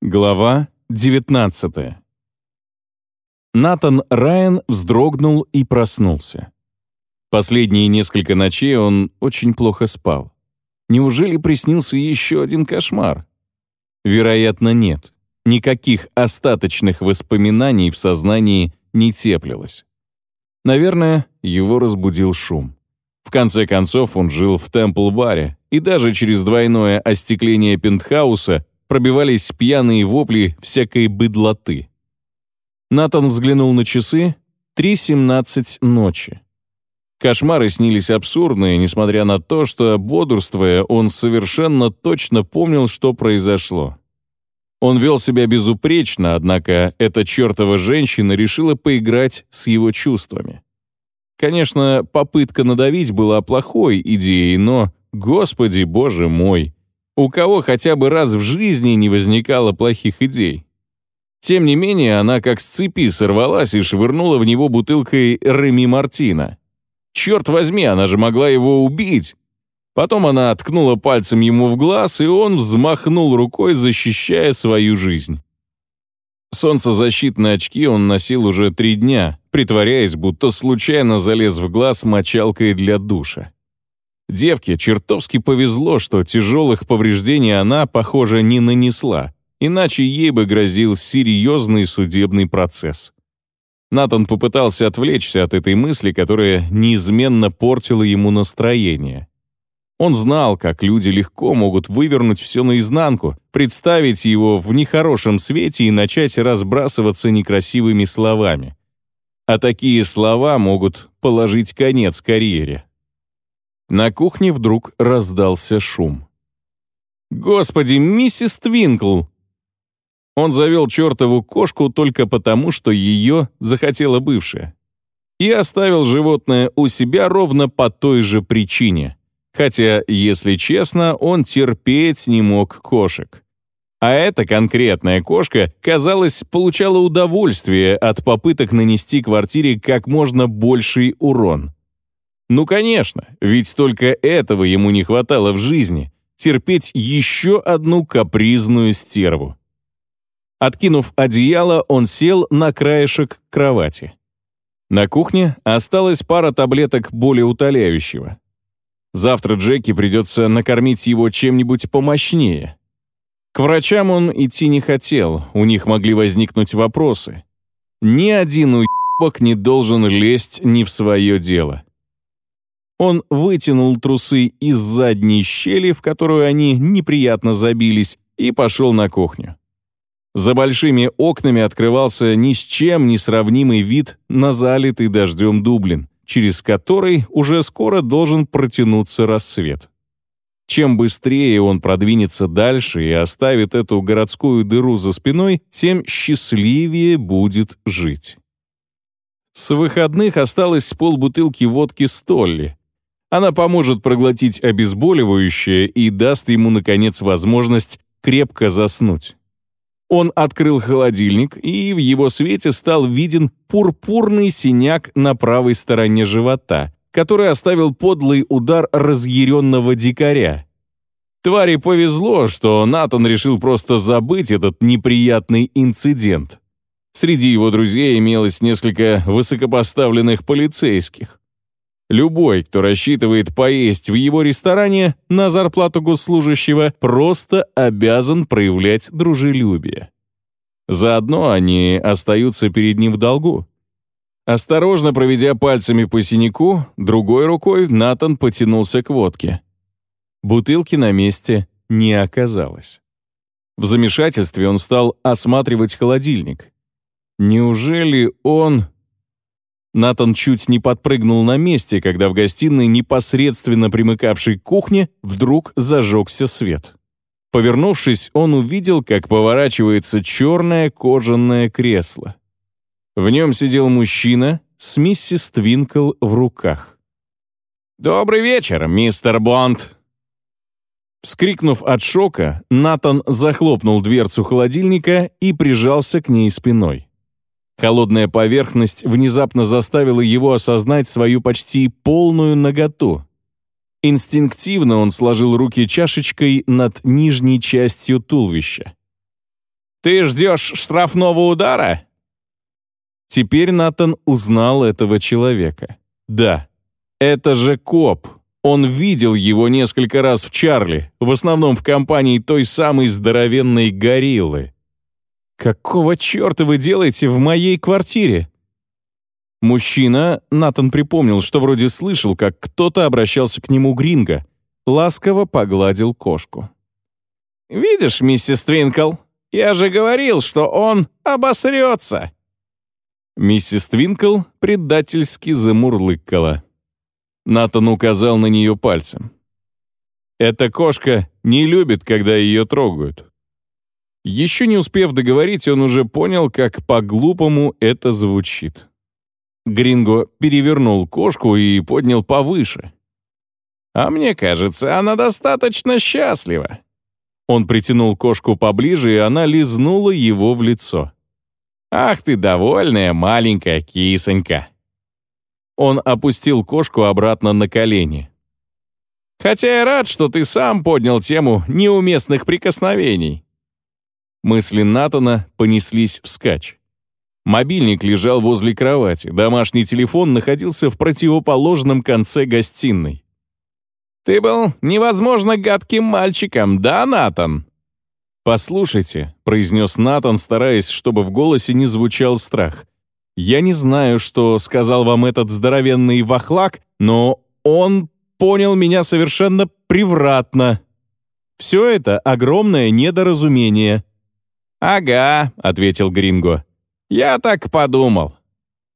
Глава 19 Натан Райан вздрогнул и проснулся. Последние несколько ночей он очень плохо спал. Неужели приснился еще один кошмар? Вероятно, нет. Никаких остаточных воспоминаний в сознании не теплилось. Наверное, его разбудил шум. В конце концов, он жил в Темпл-баре, и даже через двойное остекление пентхауса пробивались пьяные вопли всякой быдлоты. Натан взглянул на часы. 3.17 ночи. Кошмары снились абсурдные, несмотря на то, что, бодрствуя, он совершенно точно помнил, что произошло. Он вел себя безупречно, однако эта чертова женщина решила поиграть с его чувствами. Конечно, попытка надавить была плохой идеей, но, господи, боже мой, у кого хотя бы раз в жизни не возникало плохих идей. Тем не менее, она как с цепи сорвалась и швырнула в него бутылкой Реми Мартина. Черт возьми, она же могла его убить. Потом она ткнула пальцем ему в глаз, и он взмахнул рукой, защищая свою жизнь. Солнцезащитные очки он носил уже три дня, притворяясь, будто случайно залез в глаз мочалкой для душа. Девке чертовски повезло, что тяжелых повреждений она, похоже, не нанесла, иначе ей бы грозил серьезный судебный процесс. Натан попытался отвлечься от этой мысли, которая неизменно портила ему настроение. Он знал, как люди легко могут вывернуть все наизнанку, представить его в нехорошем свете и начать разбрасываться некрасивыми словами. А такие слова могут положить конец карьере. На кухне вдруг раздался шум. «Господи, миссис Твинкл!» Он завел чертову кошку только потому, что ее захотела бывшая. И оставил животное у себя ровно по той же причине. Хотя, если честно, он терпеть не мог кошек. А эта конкретная кошка, казалось, получала удовольствие от попыток нанести квартире как можно больший урон. Ну, конечно, ведь только этого ему не хватало в жизни — терпеть еще одну капризную стерву. Откинув одеяло, он сел на краешек кровати. На кухне осталась пара таблеток более утоляющего. Завтра Джеки придется накормить его чем-нибудь помощнее. К врачам он идти не хотел, у них могли возникнуть вопросы. Ни один уебок не должен лезть не в свое дело. Он вытянул трусы из задней щели, в которую они неприятно забились, и пошел на кухню. За большими окнами открывался ни с чем не сравнимый вид на залитый дождем Дублин, через который уже скоро должен протянуться рассвет. Чем быстрее он продвинется дальше и оставит эту городскую дыру за спиной, тем счастливее будет жить. С выходных осталось полбутылки водки Столли, она поможет проглотить обезболивающее и даст ему, наконец, возможность крепко заснуть. Он открыл холодильник, и в его свете стал виден пурпурный синяк на правой стороне живота, который оставил подлый удар разъяренного дикаря. Твари повезло, что Натан решил просто забыть этот неприятный инцидент. Среди его друзей имелось несколько высокопоставленных полицейских. Любой, кто рассчитывает поесть в его ресторане на зарплату госслужащего, просто обязан проявлять дружелюбие. Заодно они остаются перед ним в долгу. Осторожно проведя пальцами по синяку, другой рукой Натан потянулся к водке. Бутылки на месте не оказалось. В замешательстве он стал осматривать холодильник. Неужели он Натан чуть не подпрыгнул на месте, когда в гостиной, непосредственно примыкавшей к кухне, вдруг зажегся свет. Повернувшись, он увидел, как поворачивается черное кожаное кресло. В нем сидел мужчина с миссис Твинкл в руках. «Добрый вечер, мистер Бонд!» Вскрикнув от шока, Натан захлопнул дверцу холодильника и прижался к ней спиной. Холодная поверхность внезапно заставила его осознать свою почти полную наготу. Инстинктивно он сложил руки чашечкой над нижней частью туловища. Ты ждешь штрафного удара?» Теперь Натан узнал этого человека. Да, это же коп. Он видел его несколько раз в Чарли, в основном в компании той самой здоровенной гориллы. «Какого черта вы делаете в моей квартире?» Мужчина, Натан припомнил, что вроде слышал, как кто-то обращался к нему гринго, ласково погладил кошку. «Видишь, миссис Твинкл, я же говорил, что он обосрется!» Миссис Твинкл предательски замурлыкала. Натан указал на нее пальцем. «Эта кошка не любит, когда ее трогают». Еще не успев договорить, он уже понял, как по-глупому это звучит. Гринго перевернул кошку и поднял повыше. «А мне кажется, она достаточно счастлива». Он притянул кошку поближе, и она лизнула его в лицо. «Ах ты довольная маленькая кисонька!» Он опустил кошку обратно на колени. «Хотя я рад, что ты сам поднял тему неуместных прикосновений». Мысли Натана понеслись вскачь. Мобильник лежал возле кровати, домашний телефон находился в противоположном конце гостиной. «Ты был невозможно гадким мальчиком, да, Натан?» «Послушайте», — произнес Натан, стараясь, чтобы в голосе не звучал страх. Я не знаю, что сказал вам этот здоровенный вахлак, но он понял меня совершенно превратно. Все это огромное недоразумение». «Ага», — ответил Гринго. «Я так подумал.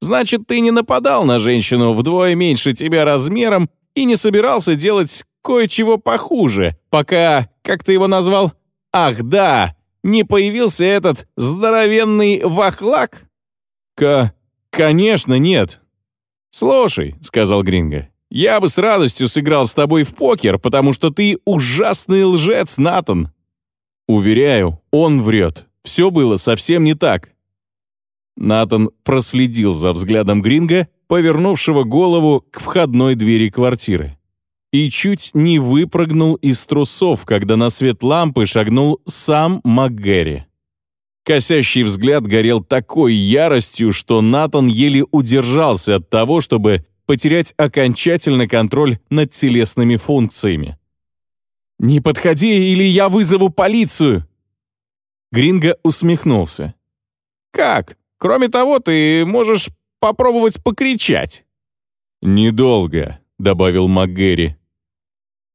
Значит, ты не нападал на женщину вдвое меньше тебя размером и не собирался делать кое-чего похуже, пока, как ты его назвал, ах да, не появился этот здоровенный вахлак?» «К... конечно, нет». «Слушай», — сказал Гринго, — «я бы с радостью сыграл с тобой в покер, потому что ты ужасный лжец, Натан». «Уверяю, он врет. Все было совсем не так». Натан проследил за взглядом Гринга, повернувшего голову к входной двери квартиры. И чуть не выпрыгнул из трусов, когда на свет лампы шагнул сам МакГерри. Косящий взгляд горел такой яростью, что Натан еле удержался от того, чтобы потерять окончательно контроль над телесными функциями. «Не подходи, или я вызову полицию!» Гринго усмехнулся. «Как? Кроме того, ты можешь попробовать покричать». «Недолго», — добавил МакГерри.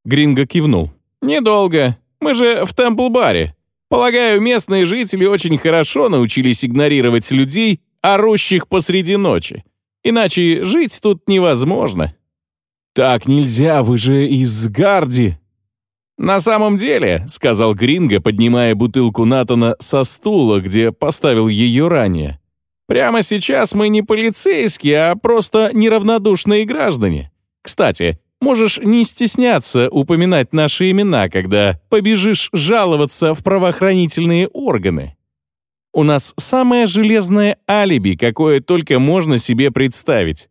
Гринго кивнул. «Недолго. Мы же в Темпл-баре. Полагаю, местные жители очень хорошо научились игнорировать людей, орущих посреди ночи. Иначе жить тут невозможно. «Так нельзя, вы же из Гарди!» «На самом деле», — сказал Гринго, поднимая бутылку Натана со стула, где поставил ее ранее, «прямо сейчас мы не полицейские, а просто неравнодушные граждане. Кстати, Можешь не стесняться упоминать наши имена, когда побежишь жаловаться в правоохранительные органы. У нас самое железное алиби, какое только можно себе представить.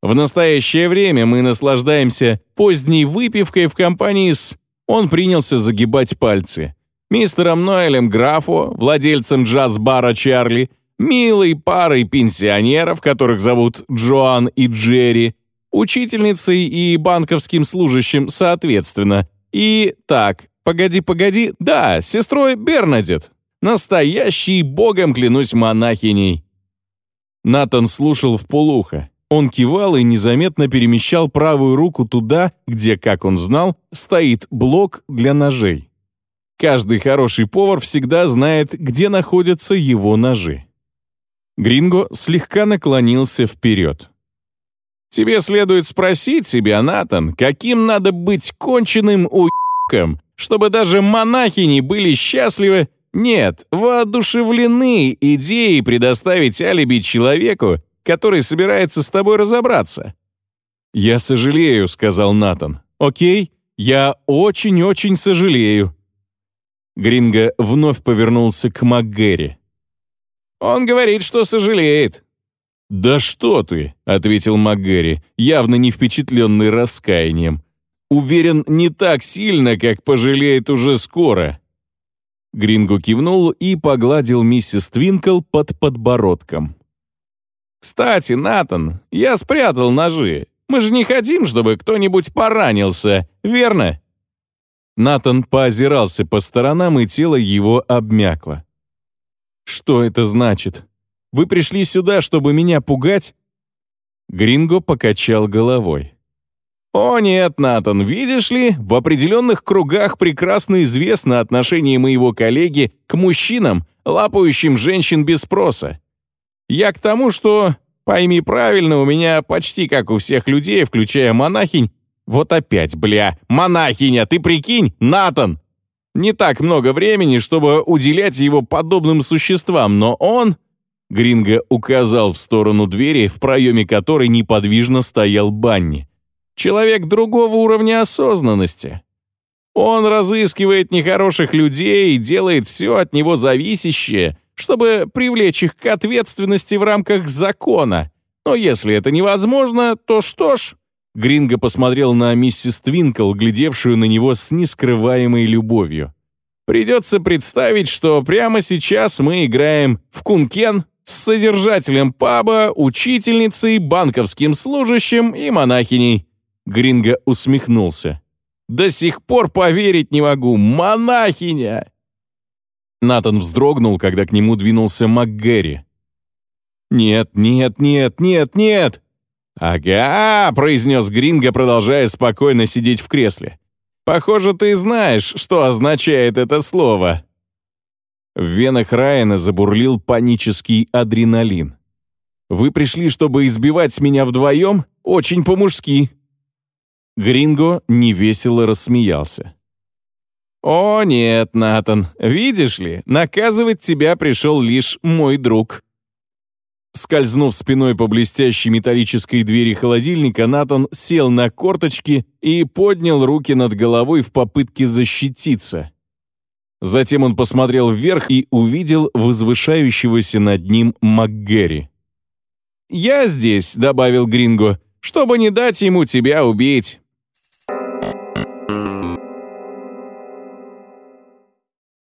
В настоящее время мы наслаждаемся поздней выпивкой в компании с... Он принялся загибать пальцы. Мистером Ноэлем Графо, владельцем джаз-бара Чарли, милой парой пенсионеров, которых зовут Джоан и Джерри, учительницей и банковским служащим соответственно. И так, погоди-погоди, да, сестрой Бернадет. Настоящий, богом клянусь, монахиней. Натан слушал в полухо. Он кивал и незаметно перемещал правую руку туда, где, как он знал, стоит блок для ножей. Каждый хороший повар всегда знает, где находятся его ножи. Гринго слегка наклонился вперед. Тебе следует спросить себя, Натан, каким надо быть конченным уебком, чтобы даже монахини были счастливы, нет, воодушевлены идеей предоставить алиби человеку, который собирается с тобой разобраться. «Я сожалею», — сказал Натан. «Окей, я очень-очень сожалею». Гринго вновь повернулся к МакГерри. «Он говорит, что сожалеет. «Да что ты!» — ответил МакГерри, явно не впечатленный раскаянием. «Уверен, не так сильно, как пожалеет уже скоро». Гринго кивнул и погладил миссис Твинкл под подбородком. «Кстати, Натан, я спрятал ножи. Мы же не хотим, чтобы кто-нибудь поранился, верно?» Натан поозирался по сторонам, и тело его обмякло. «Что это значит? Вы пришли сюда, чтобы меня пугать?» Гринго покачал головой. «О нет, Натан, видишь ли, в определенных кругах прекрасно известно отношение моего коллеги к мужчинам, лапающим женщин без спроса. Я к тому, что, пойми правильно, у меня почти как у всех людей, включая монахинь, вот опять, бля, монахиня, ты прикинь, Натан! Не так много времени, чтобы уделять его подобным существам, но он...» Гринго указал в сторону двери, в проеме которой неподвижно стоял Банни. «Человек другого уровня осознанности. Он разыскивает нехороших людей и делает все от него зависящее, чтобы привлечь их к ответственности в рамках закона. Но если это невозможно, то что ж, Гринго посмотрел на миссис Твинкл, глядевшую на него с нескрываемой любовью. «Придется представить, что прямо сейчас мы играем в кункен с содержателем паба, учительницей, банковским служащим и монахиней». Гринго усмехнулся. «До сих пор поверить не могу! Монахиня!» Натан вздрогнул, когда к нему двинулся МакГерри. «Нет, нет, нет, нет, нет!» «Ага», — произнес Гринго, продолжая спокойно сидеть в кресле. «Похоже, ты знаешь, что означает это слово». В венах Райана забурлил панический адреналин. «Вы пришли, чтобы избивать меня вдвоем? Очень по-мужски». Гринго невесело рассмеялся. «О нет, Натан, видишь ли, наказывать тебя пришел лишь мой друг». Скользнув спиной по блестящей металлической двери холодильника, Натан сел на корточки и поднял руки над головой в попытке защититься. Затем он посмотрел вверх и увидел возвышающегося над ним МакГерри. «Я здесь», — добавил Гринго, — «чтобы не дать ему тебя убить.